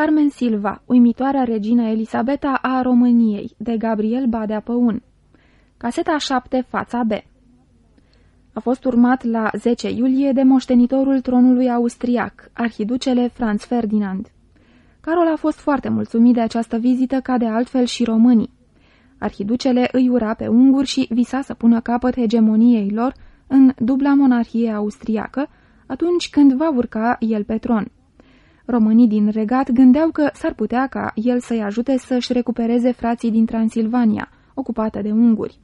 Carmen Silva, uimitoarea regină Elisabeta a României, de Gabriel Badea Păun. Caseta 7, fața B. A fost urmat la 10 iulie de moștenitorul tronului austriac, arhiducele Franz Ferdinand. Carol a fost foarte mulțumit de această vizită, ca de altfel și românii. Arhiducele îi ura pe unguri și visa să pună capăt hegemoniei lor în dubla monarhie austriacă, atunci când va urca el pe tron. Românii din regat gândeau că s-ar putea ca el să-i ajute să-și recupereze frații din Transilvania, ocupată de unguri.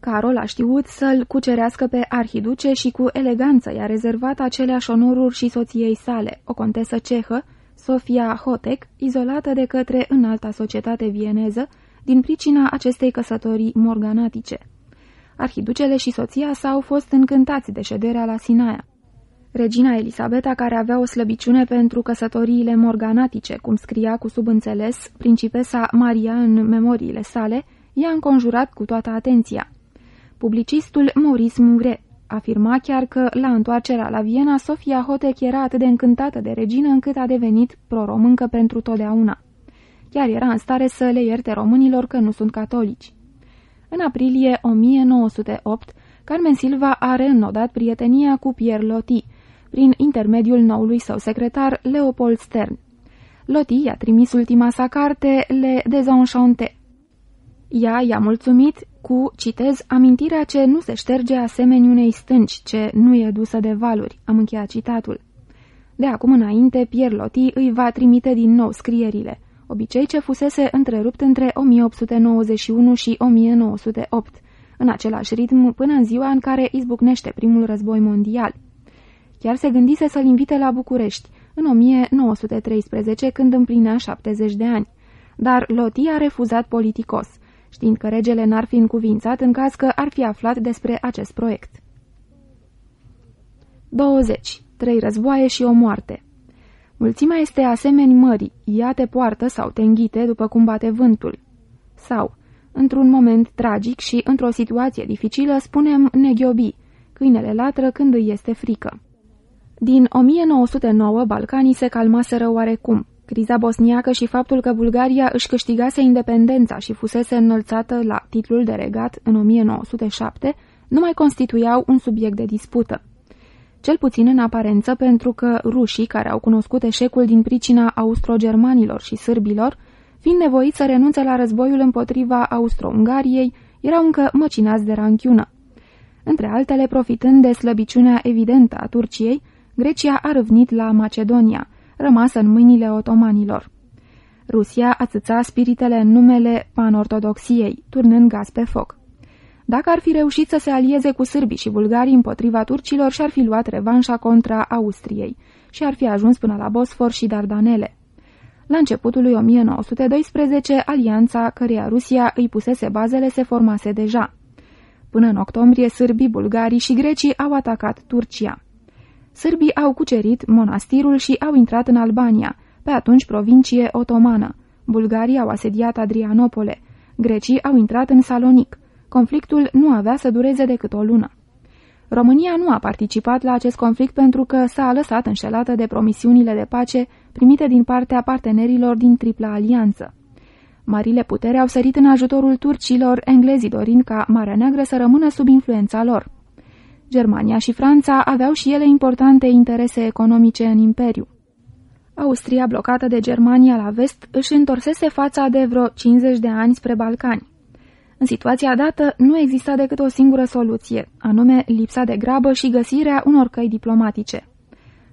Carol a știut să-l cucerească pe arhiduce și cu eleganță i-a rezervat aceleași onoruri și soției sale, o contesă cehă, Sofia Hotek, izolată de către înalta societate vieneză, din pricina acestei căsătorii morganatice. Arhiducele și soția sa au fost încântați de șederea la Sinaia. Regina Elisabeta, care avea o slăbiciune pentru căsătoriile morganatice, cum scria cu subînțeles principesa Maria în memoriile sale, i-a înconjurat cu toată atenția. Publicistul Maurice Mugre afirma chiar că, la întoarcerea la Viena, Sofia Hotek era atât de încântată de regină încât a devenit pro-româncă pentru totdeauna. Chiar era în stare să le ierte românilor că nu sunt catolici. În aprilie 1908, Carmen Silva a reînnodat prietenia cu Pierre Loti, prin intermediul noului său secretar Leopold Stern. Loti i-a trimis ultima sa carte Le Desenchante. Ea i-a mulțumit cu, citez, amintirea ce nu se șterge asemeni unei stânci, ce nu e dusă de valuri. Am încheiat citatul. De acum înainte, Pierre Loti îi va trimite din nou scrierile, obicei ce fusese întrerupt între 1891 și 1908, în același ritm până în ziua în care izbucnește primul război mondial. Chiar se gândise să-l invite la București, în 1913, când împlinea 70 de ani. Dar Loti a refuzat politicos – știind că regele n-ar fi încuvințat în caz că ar fi aflat despre acest proiect. 20. Trei războaie și o moarte Mulțimea este asemeni mării, ea te poartă sau te înghite după cum bate vântul. Sau, într-un moment tragic și într-o situație dificilă, spunem neghiobi, câinele latră când îi este frică. Din 1909, Balcanii se calmaseră oarecum. Criza bosniacă și faptul că Bulgaria își câștigase independența și fusese înălțată la titlul de regat în 1907 nu mai constituiau un subiect de dispută. Cel puțin în aparență pentru că rușii, care au cunoscut eșecul din pricina austro-germanilor și sârbilor, fiind nevoiți să renunțe la războiul împotriva Austro-Ungariei, erau încă măcinați de ranchiună. Între altele, profitând de slăbiciunea evidentă a Turciei, Grecia a râvnit la Macedonia – rămasă în mâinile otomanilor. Rusia atâța spiritele în numele panortodoxiei, turnând gaz pe foc. Dacă ar fi reușit să se alieze cu sârbii și bulgarii împotriva turcilor, și-ar fi luat revanșa contra Austriei și ar fi ajuns până la Bosfor și Dardanele. La începutul lui 1912, alianța căreia Rusia îi pusese bazele se formase deja. Până în octombrie, sârbii, bulgarii și grecii au atacat Turcia. Sârbii au cucerit monastirul și au intrat în Albania, pe atunci provincie otomană. Bulgarii au asediat Adrianopole. Grecii au intrat în Salonic. Conflictul nu avea să dureze decât o lună. România nu a participat la acest conflict pentru că s-a lăsat înșelată de promisiunile de pace primite din partea partenerilor din tripla alianță. Marile putere au sărit în ajutorul turcilor, englezii dorind ca Marea Neagră să rămână sub influența lor. Germania și Franța aveau și ele importante interese economice în imperiu. Austria, blocată de Germania la vest, își întorsese fața de vreo 50 de ani spre Balcani. În situația dată nu exista decât o singură soluție, anume lipsa de grabă și găsirea unor căi diplomatice.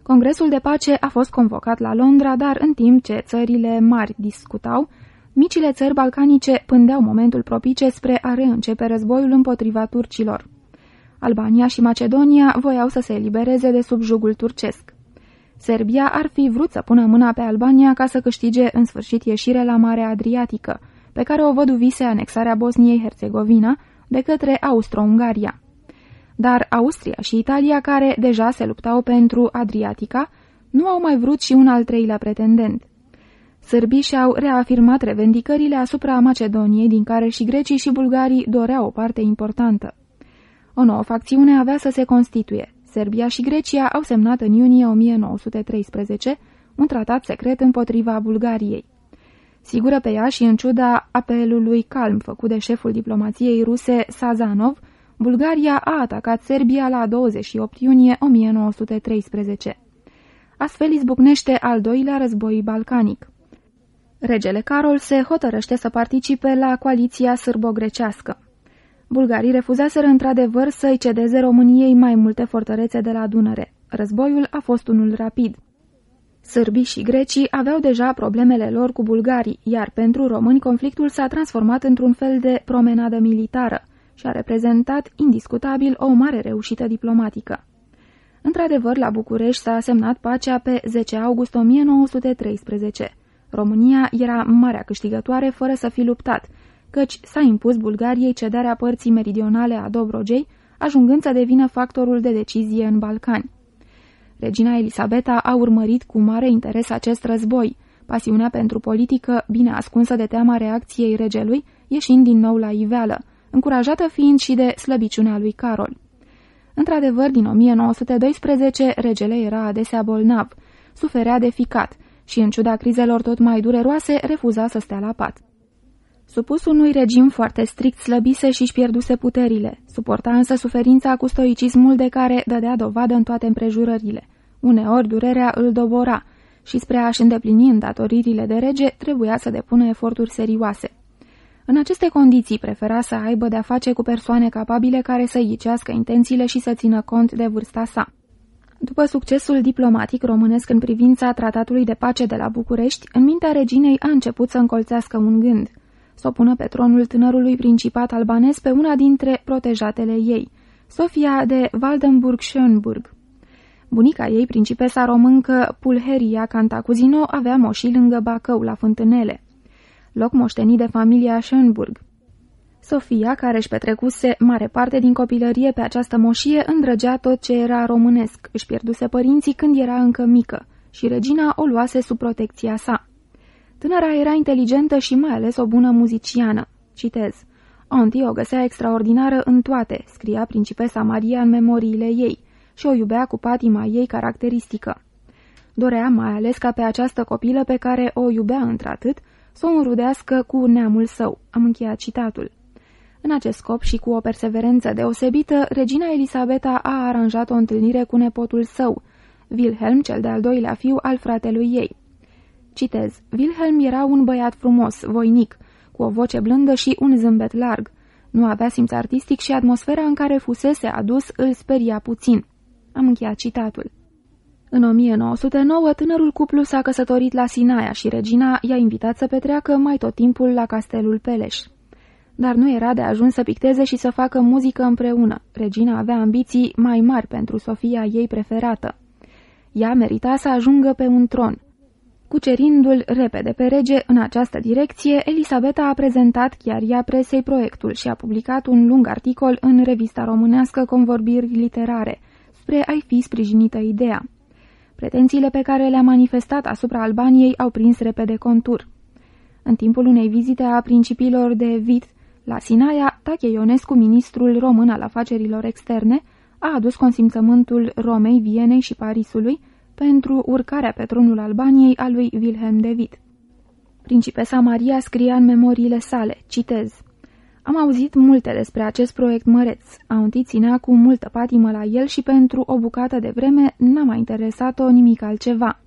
Congresul de pace a fost convocat la Londra, dar în timp ce țările mari discutau, micile țări balcanice pândeau momentul propice spre a reîncepe războiul împotriva turcilor. Albania și Macedonia voiau să se elibereze de sub jugul turcesc. Serbia ar fi vrut să pună mâna pe Albania ca să câștige în sfârșit ieșire la Marea Adriatică, pe care o văduvise anexarea Bosniei-Herzegovina de către Austro-Ungaria. Dar Austria și Italia, care deja se luptau pentru Adriatica, nu au mai vrut și un al treilea pretendent. Sârbii și-au reafirmat revendicările asupra Macedoniei, din care și grecii și bulgarii doreau o parte importantă. O nouă facțiune avea să se constituie. Serbia și Grecia au semnat în iunie 1913 un tratat secret împotriva Bulgariei. Sigură pe ea și în ciuda apelului calm făcut de șeful diplomației ruse Sazanov, Bulgaria a atacat Serbia la 28 iunie 1913. Astfel izbucnește al doilea război balcanic. Regele Carol se hotărăște să participe la coaliția sârbo-grecească. Bulgarii refuzaseră într-adevăr să-i cedeze României mai multe fortărețe de la Dunăre. Războiul a fost unul rapid. Sârbii și grecii aveau deja problemele lor cu bulgarii, iar pentru români conflictul s-a transformat într-un fel de promenadă militară și a reprezentat indiscutabil o mare reușită diplomatică. Într-adevăr, la București s-a semnat pacea pe 10 august 1913. România era marea câștigătoare fără să fi luptat, căci s-a impus Bulgariei cedarea părții meridionale a Dobrogei, ajungând să devină factorul de decizie în Balcani. Regina Elisabeta a urmărit cu mare interes acest război, pasiunea pentru politică, bine ascunsă de teama reacției regelui, ieșind din nou la iveală, încurajată fiind și de slăbiciunea lui Carol. Într-adevăr, din 1912, regele era adesea bolnav, suferea de ficat și, în ciuda crizelor tot mai dureroase, refuza să stea la pat. Supus unui regim foarte strict slăbise și își pierduse puterile, suporta însă suferința cu stoicismul de care dădea dovadă în toate împrejurările. Uneori durerea îl dobora și spre a-și îndeplini îndatoririle de rege trebuia să depună eforturi serioase. În aceste condiții prefera să aibă de-a face cu persoane capabile care să ghicească intențiile și să țină cont de vârsta sa. După succesul diplomatic românesc în privința tratatului de pace de la București, în mintea reginei a început să încolțească un gând – să o pună pe tronul tânărului principat albanez pe una dintre protejatele ei, Sofia de Waldenburg-Schönburg. Bunica ei, principesa româncă Pulheria Cantacuzino, avea moșii lângă Bacău, la Fântânele, loc moștenit de familia Schönburg. Sofia, care își petrecuse mare parte din copilărie pe această moșie, îndrăgea tot ce era românesc, își pierduse părinții când era încă mică și regina o luase sub protecția sa. Tânăra era inteligentă și mai ales o bună muziciană. Citez. Auntie o găsea extraordinară în toate, scria principesa Maria în memoriile ei, și o iubea cu patima ei caracteristică. Dorea mai ales ca pe această copilă pe care o iubea într-atât, să o înrudească cu neamul său. Am încheiat citatul. În acest scop și cu o perseverență deosebită, regina Elisabeta a aranjat o întâlnire cu nepotul său, Wilhelm, cel de-al doilea fiu al fratelui ei. Citez. Wilhelm era un băiat frumos, voinic, cu o voce blândă și un zâmbet larg. Nu avea simț artistic și atmosfera în care fusese adus îl speria puțin. Am încheiat citatul. În 1909, tânărul cuplu s-a căsătorit la Sinaia și regina i-a invitat să petreacă mai tot timpul la castelul Peleș. Dar nu era de ajuns să picteze și să facă muzică împreună. Regina avea ambiții mai mari pentru Sofia ei preferată. Ea merita să ajungă pe un tron. Cucerindu-l repede pe rege în această direcție, Elisabeta a prezentat chiar ea presei proiectul și a publicat un lung articol în revista românească Convorbiri literare, spre a-i fi sprijinită ideea. Pretențiile pe care le-a manifestat asupra Albaniei au prins repede contur. În timpul unei vizite a principiilor de vit la Sinaia, Tache Ionescu, ministrul român al afacerilor externe, a adus consimțământul Romei, Vienei și Parisului, pentru urcarea pe tronul Albaniei a lui Wilhelm de Witt. Principesa Maria scria în memoriile sale, citez, Am auzit multe despre acest proiect măreț. Aunti ținea cu multă patimă la el și pentru o bucată de vreme n-a mai interesat-o nimic altceva.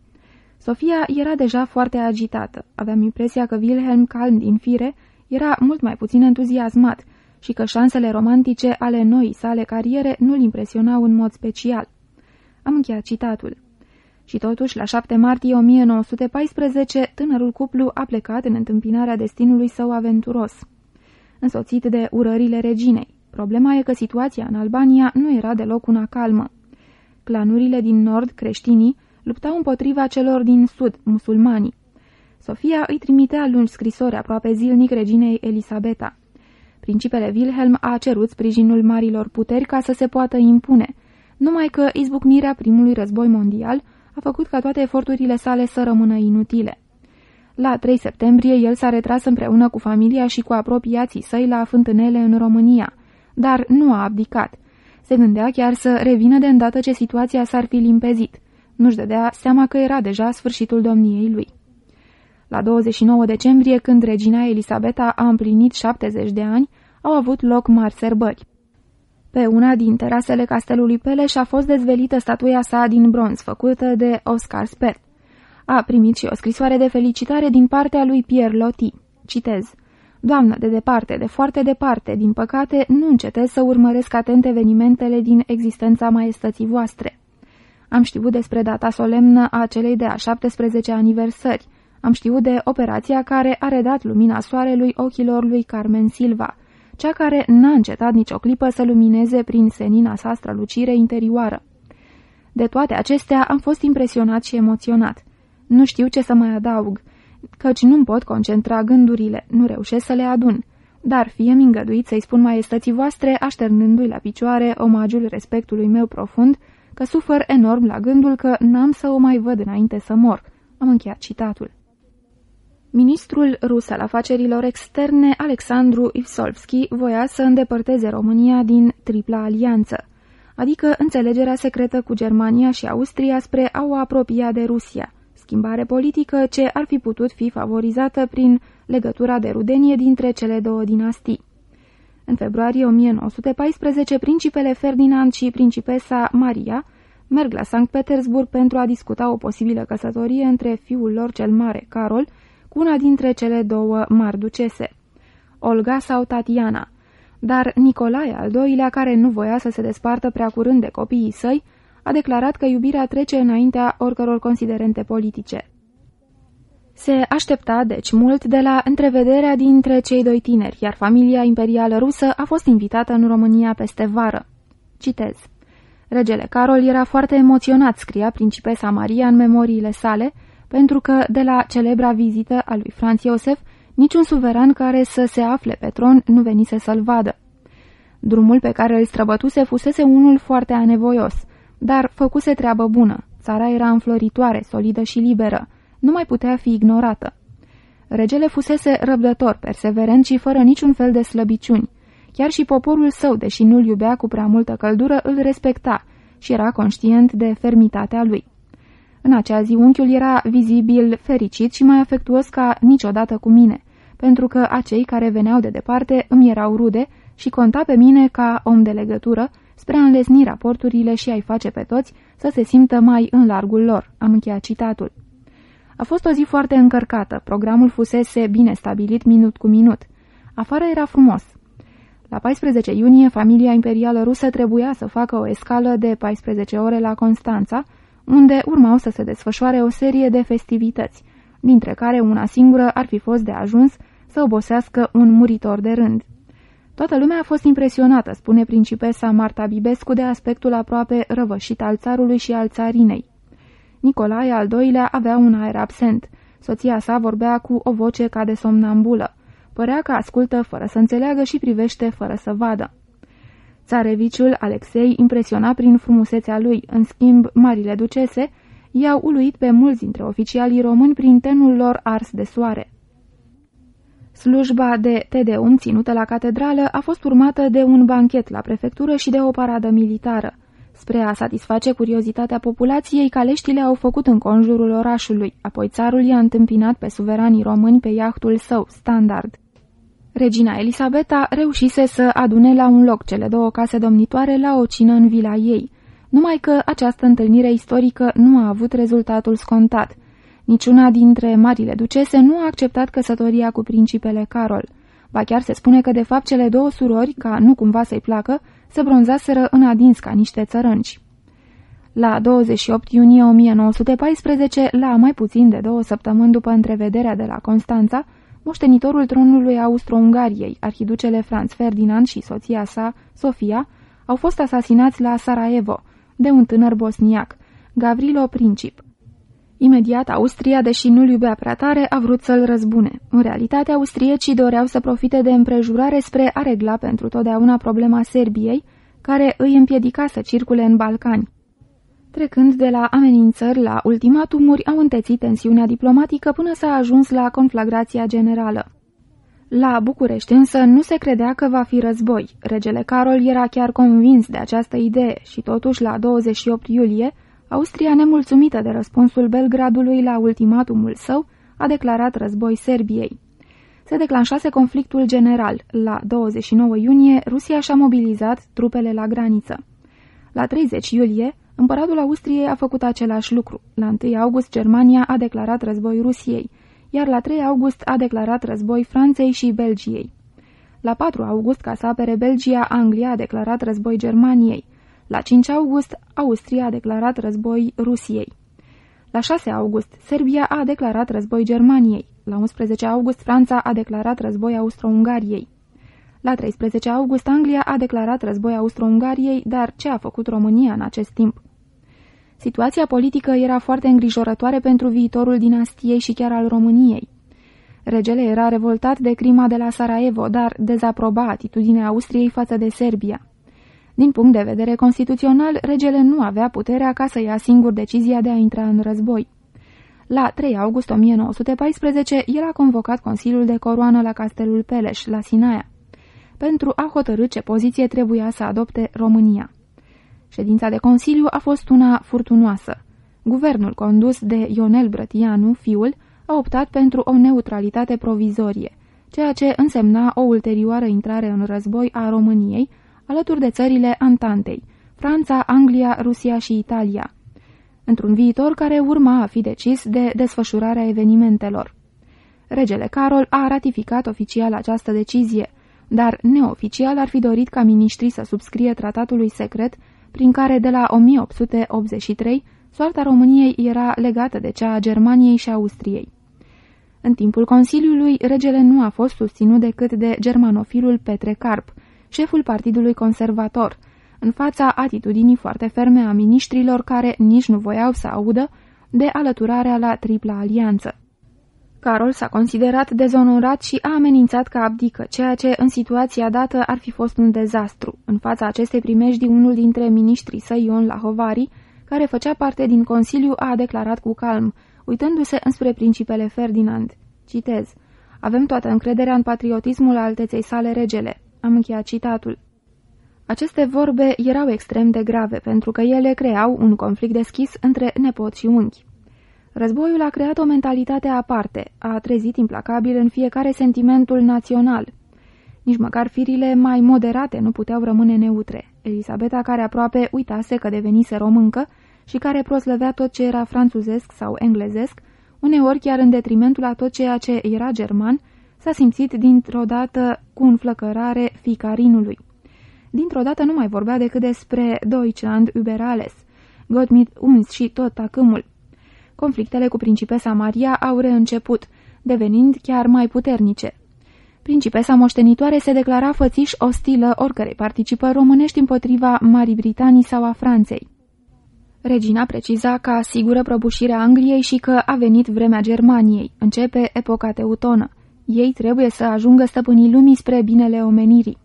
Sofia era deja foarte agitată. Aveam impresia că Wilhelm, calm din fire, era mult mai puțin entuziasmat și că șansele romantice ale noii sale cariere nu-l impresionau în mod special. Am încheiat citatul. Și totuși, la 7 martie 1914, tânărul cuplu a plecat în întâmpinarea destinului său aventuros. Însoțit de urările reginei. Problema e că situația în Albania nu era deloc una calmă. Clanurile din nord, creștinii, luptau împotriva celor din sud, musulmanii. Sofia îi trimitea lungi scrisori aproape zilnic reginei Elisabeta. Principele Wilhelm a cerut sprijinul marilor puteri ca să se poată impune, numai că izbucnirea primului război mondial a făcut ca toate eforturile sale să rămână inutile. La 3 septembrie, el s-a retras împreună cu familia și cu apropiații săi la fântânele în România, dar nu a abdicat. Se gândea chiar să revină de îndată ce situația s-ar fi limpezit. Nu-și dădea seama că era deja sfârșitul domniei lui. La 29 decembrie, când regina Elisabeta a împlinit 70 de ani, au avut loc mari sărbări. Pe una din terasele castelului Peleș a fost dezvelită statuia sa din bronz, făcută de Oscar Spert. A primit și o scrisoare de felicitare din partea lui Pierre Loti. Citez. Doamnă, de departe, de foarte departe, din păcate, nu încetez să urmăresc atent evenimentele din existența maestății voastre. Am știut despre data solemnă a celei de-a 17 aniversări. Am știut de operația care a redat lumina soarelui ochilor lui Carmen Silva, cea care n-a încetat nicio clipă să lumineze prin senina sa strălucire interioară. De toate acestea am fost impresionat și emoționat. Nu știu ce să mai adaug, căci nu-mi pot concentra gândurile, nu reușesc să le adun. Dar fie-mi îngăduit să-i spun maestății voastre, așternându-i la picioare omagiul respectului meu profund, că sufăr enorm la gândul că n-am să o mai văd înainte să mor. Am încheiat citatul. Ministrul rus al afacerilor externe, Alexandru Ivsolvski, voia să îndepărteze România din tripla alianță, adică înțelegerea secretă cu Germania și Austria spre a o apropia de Rusia, schimbare politică ce ar fi putut fi favorizată prin legătura de rudenie dintre cele două dinastii. În februarie 1914, principele Ferdinand și principesa Maria merg la Sankt Petersburg pentru a discuta o posibilă căsătorie între fiul lor cel mare, Carol, cu una dintre cele două mari ducese, Olga sau Tatiana, dar Nicolae al doilea, care nu voia să se despartă prea curând de copiii săi, a declarat că iubirea trece înaintea oricăror considerente politice. Se aștepta, deci, mult de la întrevederea dintre cei doi tineri, iar familia imperială rusă a fost invitată în România peste vară. Citez. Regele Carol era foarte emoționat, scria principesa Maria în memoriile sale, pentru că de la celebra vizită a lui Franz Iosef, niciun suveran care să se afle pe tron nu venise să-l vadă. Drumul pe care îl străbătuse fusese unul foarte anevoios, dar făcuse treabă bună. Țara era înfloritoare, solidă și liberă. Nu mai putea fi ignorată. Regele fusese răbdător, perseverent și fără niciun fel de slăbiciuni. Chiar și poporul său, deși nu-l iubea cu prea multă căldură, îl respecta și era conștient de fermitatea lui. În acea zi unchiul era vizibil fericit și mai afectuos ca niciodată cu mine, pentru că acei care veneau de departe îmi erau rude și conta pe mine ca om de legătură spre a înlesni raporturile și a-i face pe toți să se simtă mai în largul lor. Am încheiat citatul. A fost o zi foarte încărcată, programul fusese bine stabilit minut cu minut. Afară era frumos. La 14 iunie, familia imperială rusă trebuia să facă o escală de 14 ore la Constanța, unde urmau să se desfășoare o serie de festivități, dintre care una singură ar fi fost de ajuns să obosească un muritor de rând. Toată lumea a fost impresionată, spune principesa Marta Bibescu, de aspectul aproape răvășit al țarului și al țarinei. Nicolae al doilea avea un aer absent. Soția sa vorbea cu o voce ca de somnambulă. Părea că ascultă fără să înțeleagă și privește fără să vadă. Țareviciul Alexei impresiona prin frumusețea lui, în schimb, marile ducese i-au uluit pe mulți dintre oficialii români prin tenul lor ars de soare. Slujba de Tedeum ținută la catedrală a fost urmată de un banchet la prefectură și de o paradă militară. Spre a satisface curiozitatea populației, caleștile au făcut în conjurul orașului, apoi țarul i-a întâmpinat pe suveranii români pe iahtul său, standard. Regina Elisabeta reușise să adune la un loc cele două case domnitoare la o cină în vila ei, numai că această întâlnire istorică nu a avut rezultatul scontat. Niciuna dintre marile ducese nu a acceptat căsătoria cu principele Carol. Ba chiar se spune că de fapt cele două surori, ca nu cumva să-i placă, se bronzaseră în adins ca niște țărănci. La 28 iunie 1914, la mai puțin de două săptămâni după întrevederea de la Constanța, moștenitorul tronului Austro-Ungariei, arhiducele Franz Ferdinand și soția sa, Sofia, au fost asasinați la Sarajevo, de un tânăr bosniac, Gavrilo Princip. Imediat, Austria, deși nu-l iubea prea tare, a vrut să-l răzbune. În realitate, austriecii doreau să profite de împrejurare spre a regla pentru totdeauna problema Serbiei, care îi împiedica să circule în Balcani. Trecând de la amenințări la ultimatumuri, au întețit tensiunea diplomatică până s-a ajuns la conflagrația generală. La București însă nu se credea că va fi război. Regele Carol era chiar convins de această idee și totuși la 28 iulie Austria, nemulțumită de răspunsul Belgradului la ultimatumul său, a declarat război Serbiei. Se declanșase conflictul general. La 29 iunie, Rusia și-a mobilizat trupele la graniță. La 30 iulie, împăratul Austriei a făcut același lucru. La 1 august, Germania a declarat război Rusiei, iar la 3 august a declarat război Franței și Belgiei. La 4 august, ca să apere Belgia, Anglia a declarat război Germaniei. La 5 august, Austria a declarat război Rusiei. La 6 august, Serbia a declarat război Germaniei. La 11 august, Franța a declarat război Austro-Ungariei. La 13 august, Anglia a declarat război Austro-Ungariei, dar ce a făcut România în acest timp? Situația politică era foarte îngrijorătoare pentru viitorul dinastiei și chiar al României. Regele era revoltat de crima de la Sarajevo, dar dezaproba atitudinea Austriei față de Serbia. Din punct de vedere constituțional, regele nu avea puterea ca să ia singur decizia de a intra în război. La 3 august 1914, el a convocat Consiliul de Coroană la Castelul Peleș, la Sinaia, pentru a hotărâ ce poziție trebuia să adopte România. Ședința de Consiliu a fost una furtunoasă. Guvernul condus de Ionel Brătianu, fiul, a optat pentru o neutralitate provizorie, ceea ce însemna o ulterioară intrare în război a României, alături de țările Antantei, Franța, Anglia, Rusia și Italia, într-un viitor care urma a fi decis de desfășurarea evenimentelor. Regele Carol a ratificat oficial această decizie, dar neoficial ar fi dorit ca miniștrii să subscrie tratatului secret prin care de la 1883 soarta României era legată de cea a Germaniei și Austriei. În timpul Consiliului, regele nu a fost susținut decât de germanofilul Petre Carp, șeful Partidului Conservator, în fața atitudinii foarte ferme a miniștrilor care nici nu voiau să audă de alăturarea la tripla alianță. Carol s-a considerat dezonorat și a amenințat că abdică, ceea ce în situația dată ar fi fost un dezastru. În fața acestei primejdii, unul dintre miniștrii săi, Ion Lahovari, care făcea parte din Consiliu, a declarat cu calm, uitându-se înspre principele Ferdinand. Citez. Avem toată încrederea în patriotismul alteței sale regele. Am încheiat citatul. Aceste vorbe erau extrem de grave, pentru că ele creau un conflict deschis între nepot și unchi. Războiul a creat o mentalitate aparte, a trezit implacabil în fiecare sentimentul național. Nici măcar firile mai moderate nu puteau rămâne neutre. Elisabeta, care aproape uitase că devenise româncă și care proslăvea tot ce era franțuzesc sau englezesc, uneori chiar în detrimentul a tot ceea ce era german, s-a simțit dintr-o dată cu înflăcărare fica Rinului. Dintr-o dată nu mai vorbea decât despre Deutschland über alles, Gott mit uns și tot tacâmul. Conflictele cu principesa Maria au reînceput, devenind chiar mai puternice. Principesa moștenitoare se declara fățiș ostilă oricărei participă românești împotriva Marii Britanii sau a Franței. Regina preciza că asigură prăbușirea Angliei și că a venit vremea Germaniei. Începe epoca teutonă. Ei trebuie să ajungă stăpânii lumii spre binele omenirii.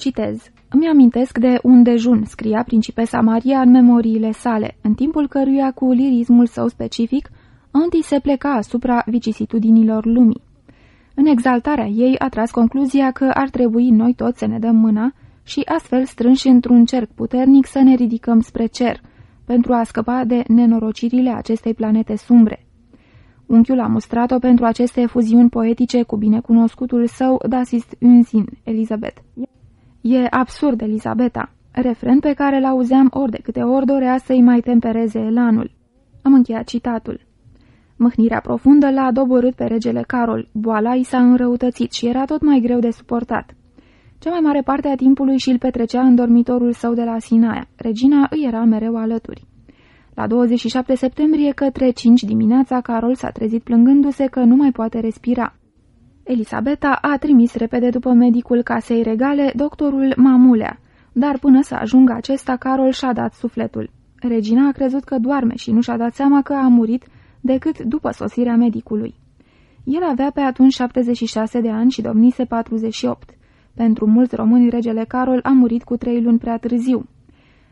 Citez. Îmi amintesc de un dejun, scria principesa Maria în memoriile sale, în timpul căruia cu lirismul său specific, Anti se pleca asupra vicisitudinilor lumii. În exaltarea ei a tras concluzia că ar trebui noi toți să ne dăm mâna și astfel strânși într-un cerc puternic să ne ridicăm spre cer, pentru a scăpa de nenorocirile acestei planete sumbre. Unchiul a mustrat-o pentru aceste fuziuni poetice cu binecunoscutul său Dasist Unzin, Elizabeth. E absurd, Elisabeta, refren pe care l-auzeam ori de câte ori dorea să-i mai tempereze elanul. Am încheiat citatul. Mâhnirea profundă l-a doborât pe regele Carol, boala i s-a înrăutățit și era tot mai greu de suportat. Cea mai mare parte a timpului și-l petrecea în dormitorul său de la Sinaia. Regina îi era mereu alături. La 27 septembrie, către 5 dimineața, Carol s-a trezit plângându-se că nu mai poate respira. Elisabeta a trimis repede după medicul casei regale doctorul Mamulea, dar până să ajungă acesta, Carol și-a dat sufletul. Regina a crezut că doarme și nu și-a dat seama că a murit decât după sosirea medicului. El avea pe atunci 76 de ani și domnise 48. Pentru mulți români, regele Carol a murit cu trei luni prea târziu.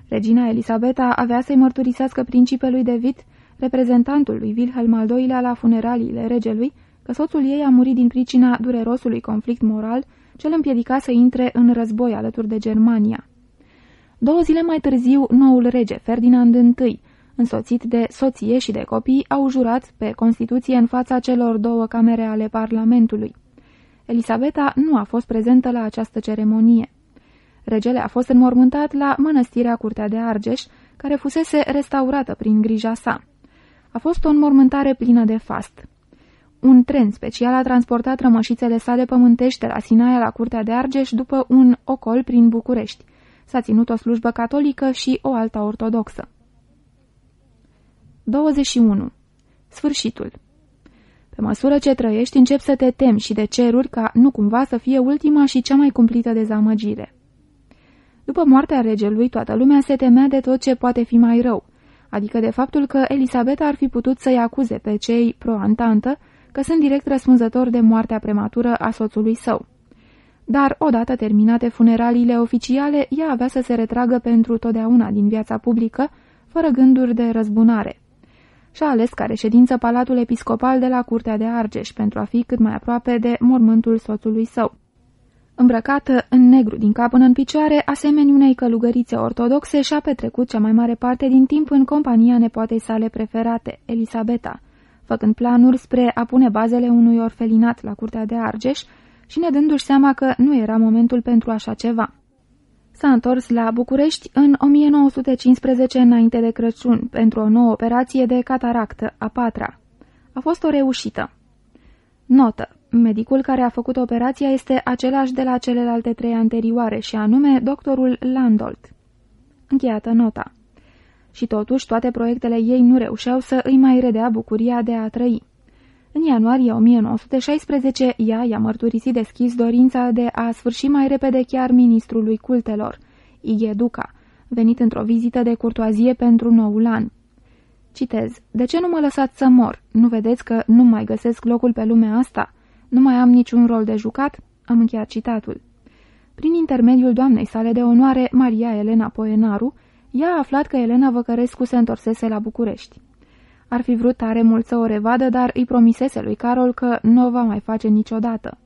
Regina Elisabeta avea să-i mărturisească principelui David, reprezentantul lui Wilhelm al II-lea la funeraliile regelui, că soțul ei a murit din pricina durerosului conflict moral ce îl împiedica să intre în război alături de Germania. Două zile mai târziu, noul rege, Ferdinand I, însoțit de soție și de copii, au jurat pe Constituție în fața celor două camere ale Parlamentului. Elisabeta nu a fost prezentă la această ceremonie. Regele a fost înmormântat la mănăstirea Curtea de Argeș, care fusese restaurată prin grija sa. A fost o înmormântare plină de fast. Un tren special a transportat rămășițele sale pământește la Sinaia la Curtea de Argeș după un ocol prin București. S-a ținut o slujbă catolică și o alta ortodoxă. 21. Sfârșitul Pe măsură ce trăiești, începi să te temi și de ceruri ca nu cumva să fie ultima și cea mai cumplită dezamăgire. După moartea regelui, toată lumea se temea de tot ce poate fi mai rău, adică de faptul că Elisabeta ar fi putut să-i acuze pe cei pro-antantă că sunt direct răspunzători de moartea prematură a soțului său. Dar, odată terminate funeraliile oficiale, ea avea să se retragă pentru totdeauna din viața publică, fără gânduri de răzbunare. Și-a ales ca reședință Palatul Episcopal de la Curtea de Argeș pentru a fi cât mai aproape de mormântul soțului său. Îmbrăcată în negru din cap până în picioare, asemenea unei călugărițe ortodoxe, și-a petrecut cea mai mare parte din timp în compania nepoatei sale preferate, Elisabeta, făcând planuri spre a pune bazele unui orfelinat la curtea de Argeș și ne dându-și seama că nu era momentul pentru așa ceva. S-a întors la București în 1915 înainte de Crăciun pentru o nouă operație de cataractă, a patra. A fost o reușită. Notă. Medicul care a făcut operația este același de la celelalte trei anterioare și anume doctorul Landolt. Încheiată nota. Și totuși toate proiectele ei nu reușeau să îi mai redea bucuria de a trăi. În ianuarie 1916, ea i-a mărturisit deschis dorința de a sfârși mai repede chiar ministrului cultelor, Ighe Duca, venit într-o vizită de curtoazie pentru noul an. Citez, De ce nu mă lăsați să mor? Nu vedeți că nu mai găsesc locul pe lumea asta? Nu mai am niciun rol de jucat?" Am încheiat citatul. Prin intermediul doamnei sale de onoare, Maria Elena Poenaru, ea a aflat că Elena Văcărescu se întorsese la București. Ar fi vrut tare mult să o revadă, dar îi promisese lui Carol că nu o va mai face niciodată.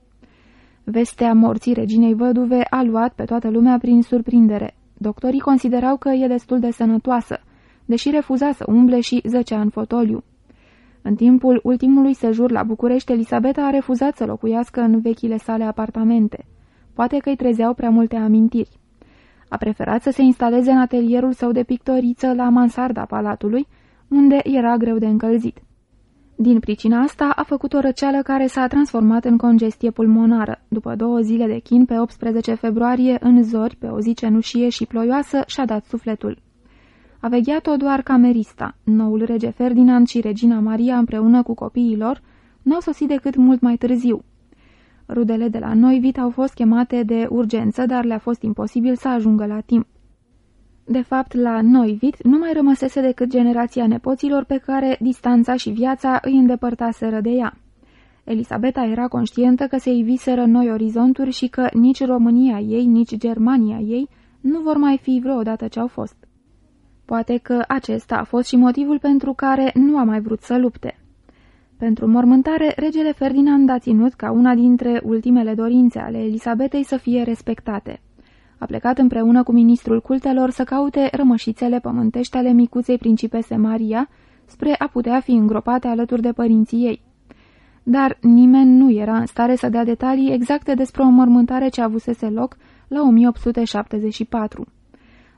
Vestea morții reginei văduve a luat pe toată lumea prin surprindere. Doctorii considerau că e destul de sănătoasă, deși refuza să umble și zăcea în fotoliu. În timpul ultimului sejur la București, Elisabeta a refuzat să locuiască în vechile sale apartamente. Poate că îi trezeau prea multe amintiri. A preferat să se instaleze în atelierul său de pictoriță la mansarda palatului, unde era greu de încălzit. Din pricina asta a făcut o răceală care s-a transformat în congestie pulmonară. După două zile de chin, pe 18 februarie, în zori, pe o zi cenușie și ploioasă, și-a dat sufletul. A vegheat-o doar camerista. Noul rege Ferdinand și regina Maria împreună cu copiii lor n-au sosit decât mult mai târziu. Rudele de la Noivit au fost chemate de urgență, dar le-a fost imposibil să ajungă la timp. De fapt, la Noivit nu mai rămăsese decât generația nepoților pe care distanța și viața îi îndepărtaseră de ea. Elisabeta era conștientă că se iviseră noi orizonturi și că nici România ei, nici Germania ei nu vor mai fi vreodată ce au fost. Poate că acesta a fost și motivul pentru care nu a mai vrut să lupte. Pentru mormântare, regele Ferdinand a ținut ca una dintre ultimele dorințe ale Elisabetei să fie respectate. A plecat împreună cu ministrul cultelor să caute rămășițele pământești ale micuței principese Maria, spre a putea fi îngropate alături de părinții ei. Dar nimeni nu era în stare să dea detalii exacte despre o mormântare ce avusese loc la 1874.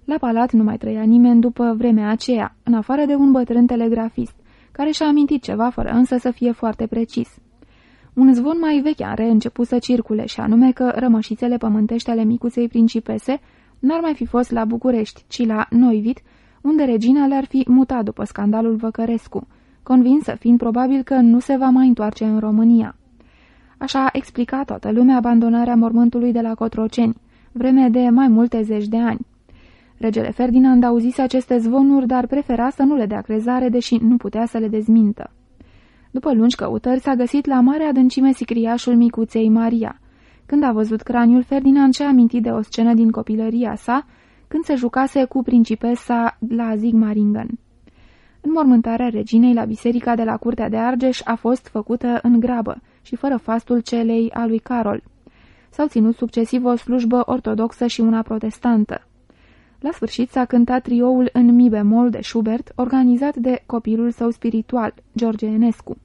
La palat nu mai trăia nimeni după vremea aceea, în afară de un bătrân telegrafist, care și-a amintit ceva fără însă să fie foarte precis. Un zvon mai vechi a reînceput să circule și anume că rămășițele pământești ale micuței principese n-ar mai fi fost la București, ci la Noivit, unde regina le-ar fi mutat după scandalul Văcărescu, convinsă fiind probabil că nu se va mai întoarce în România. Așa a explicat toată lumea abandonarea mormântului de la Cotroceni, vreme de mai multe zeci de ani. Regele Ferdinand auzise aceste zvonuri, dar prefera să nu le dea crezare, deși nu putea să le dezmintă. După lungi căutări, s-a găsit la mare adâncime sicriașul micuței Maria. Când a văzut craniul, Ferdinand și-a amintit de o scenă din copilăria sa, când se jucase cu principesa la Zigmaringen. Înmormântarea reginei la biserica de la Curtea de Argeș a fost făcută în grabă și fără fastul celei a lui Carol. S-au ținut succesiv o slujbă ortodoxă și una protestantă. La sfârșit s-a cântat trioul în mi bemol de Schubert, organizat de copilul său spiritual, George Enescu.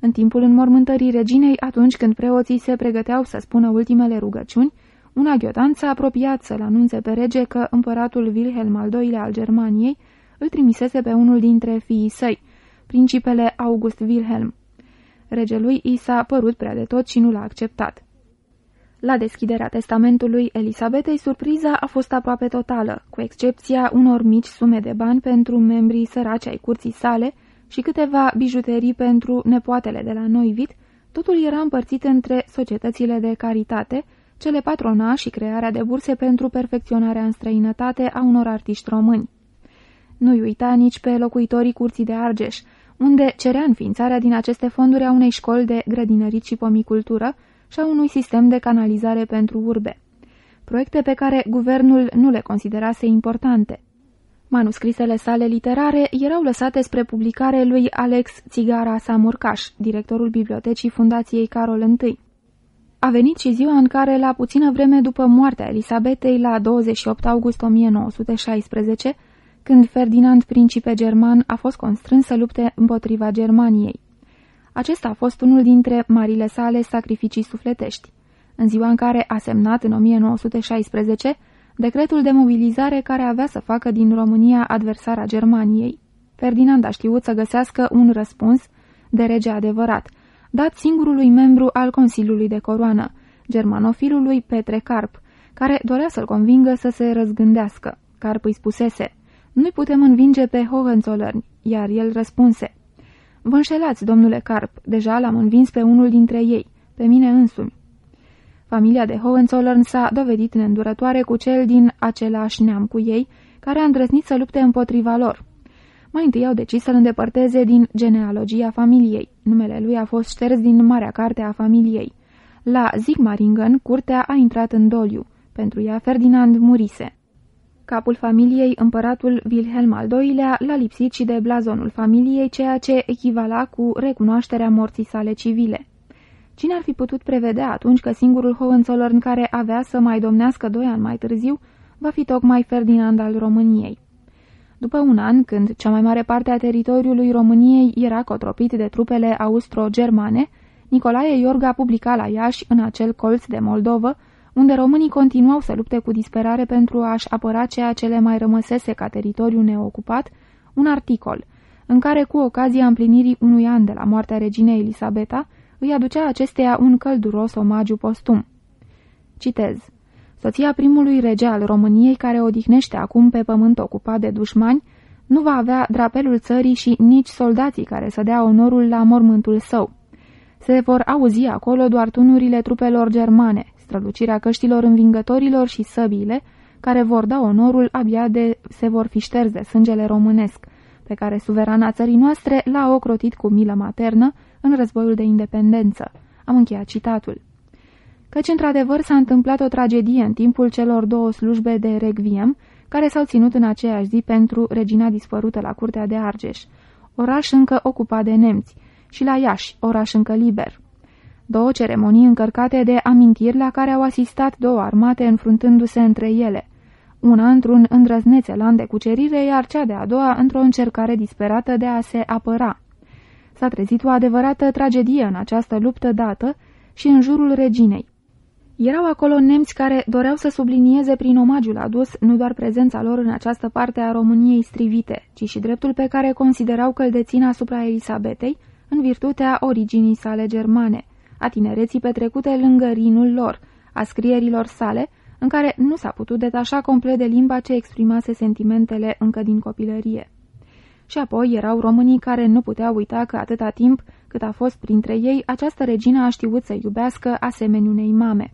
În timpul înmormântării reginei, atunci când preoții se pregăteau să spună ultimele rugăciuni, un aghiotant s-a apropiat să-l anunțe pe rege că împăratul Wilhelm al II-lea al Germaniei îl trimisese pe unul dintre fiii săi, principele August Wilhelm. Regelui i s-a părut prea de tot și nu l-a acceptat. La deschiderea testamentului Elisabetei, surpriza a fost aproape totală, cu excepția unor mici sume de bani pentru membrii săraci ai curții sale și câteva bijuterii pentru nepoatele de la Noivit, totul era împărțit între societățile de caritate, cele patrona și crearea de burse pentru perfecționarea în străinătate a unor artiști români. Nu-i uita nici pe locuitorii curții de Argeș, unde cerea înființarea din aceste fonduri a unei școli de grădinărit și pomicultură și a unui sistem de canalizare pentru urbe. Proiecte pe care guvernul nu le considerase importante. Manuscrisele sale literare erau lăsate spre publicare lui Alex Țigara Samurcaș, directorul bibliotecii Fundației Carol I. A venit și ziua în care, la puțină vreme după moartea Elisabetei, la 28 august 1916, când Ferdinand, principe german, a fost constrâns să lupte împotriva Germaniei. Acesta a fost unul dintre marile sale sacrificii sufletești. În ziua în care a semnat în 1916 decretul de mobilizare care avea să facă din România adversara Germaniei. Ferdinand a știut să găsească un răspuns de rege adevărat, dat singurului membru al Consiliului de Coroană, germanofilului Petre Carp, care dorea să-l convingă să se răzgândească. Carp îi spusese, nu-i putem învinge pe Hohenzollern, iar el răspunse, Vă înșelați, domnule Carp, deja l-am învins pe unul dintre ei, pe mine însumi. Familia de Hohenzollern s-a dovedit neîndurătoare cu cel din același neam cu ei, care a îndrăznit să lupte împotriva lor. Mai întâi au decis să-l îndepărteze din genealogia familiei. Numele lui a fost șters din Marea Carte a familiei. La Zigmaringen, curtea a intrat în doliu. Pentru ea, Ferdinand murise. Capul familiei, împăratul Wilhelm al II-lea, l-a lipsit și de blazonul familiei, ceea ce echivala cu recunoașterea morții sale civile. Cine ar fi putut prevedea atunci că singurul Hohenzollern care avea să mai domnească doi ani mai târziu va fi tocmai Ferdinand al României? După un an, când cea mai mare parte a teritoriului României era cotropit de trupele austro-germane, Nicolae Iorga publica la Iași, în acel colț de Moldovă, unde românii continuau să lupte cu disperare pentru a-și apăra ceea ce le mai rămăsese ca teritoriu neocupat, un articol, în care, cu ocazia împlinirii unui an de la moartea reginei Elisabeta, îi aducea acesteia un călduros omagiu postum. Citez. Soția primului rege al României, care odihnește acum pe pământ ocupat de dușmani, nu va avea drapelul țării și nici soldații care să dea onorul la mormântul său. Se vor auzi acolo doar tunurile trupelor germane, strălucirea căștilor învingătorilor și săbiile, care vor da onorul abia de se vor fi șterzi de sângele românesc, pe care suverana țării noastre l-a ocrotit cu milă maternă în războiul de independență. Am încheiat citatul. Căci într-adevăr s-a întâmplat o tragedie în timpul celor două slujbe de regviem, care s-au ținut în aceeași zi pentru regina dispărută la curtea de Argeș, oraș încă ocupat de nemți, și la Iași, oraș încă liber. Două ceremonii încărcate de amintiri la care au asistat două armate înfruntându-se între ele, una într-un îndrăzneț elan de cucerire, iar cea de-a doua într-o încercare disperată de a se apăra. S-a trezit o adevărată tragedie în această luptă dată și în jurul reginei. Erau acolo nemți care doreau să sublinieze prin omagiul adus nu doar prezența lor în această parte a României strivite, ci și dreptul pe care considerau că îl dețin asupra Elisabetei, în virtutea originii sale germane, a tinereții petrecute lângă rinul lor, a scrierilor sale, în care nu s-a putut detașa complet de limba ce exprimase sentimentele încă din copilărie. Și apoi erau românii care nu puteau uita că atâta timp cât a fost printre ei, această regină a știut să iubească asemenea unei mame.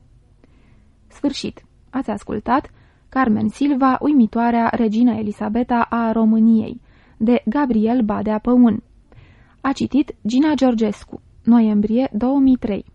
Sfârșit. Ați ascultat Carmen Silva, uimitoarea regină Elisabeta a României, de Gabriel Badea Păun. A citit Gina Georgescu, noiembrie 2003